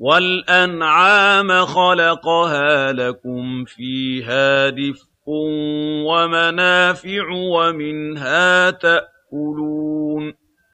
وَالْأَنْعَامَ خَلَقَهَا لَكُمْ فِيهَا دِفْءٌ وَمَنَافِعُ وَمِنْهَا تَأْكُلُونَ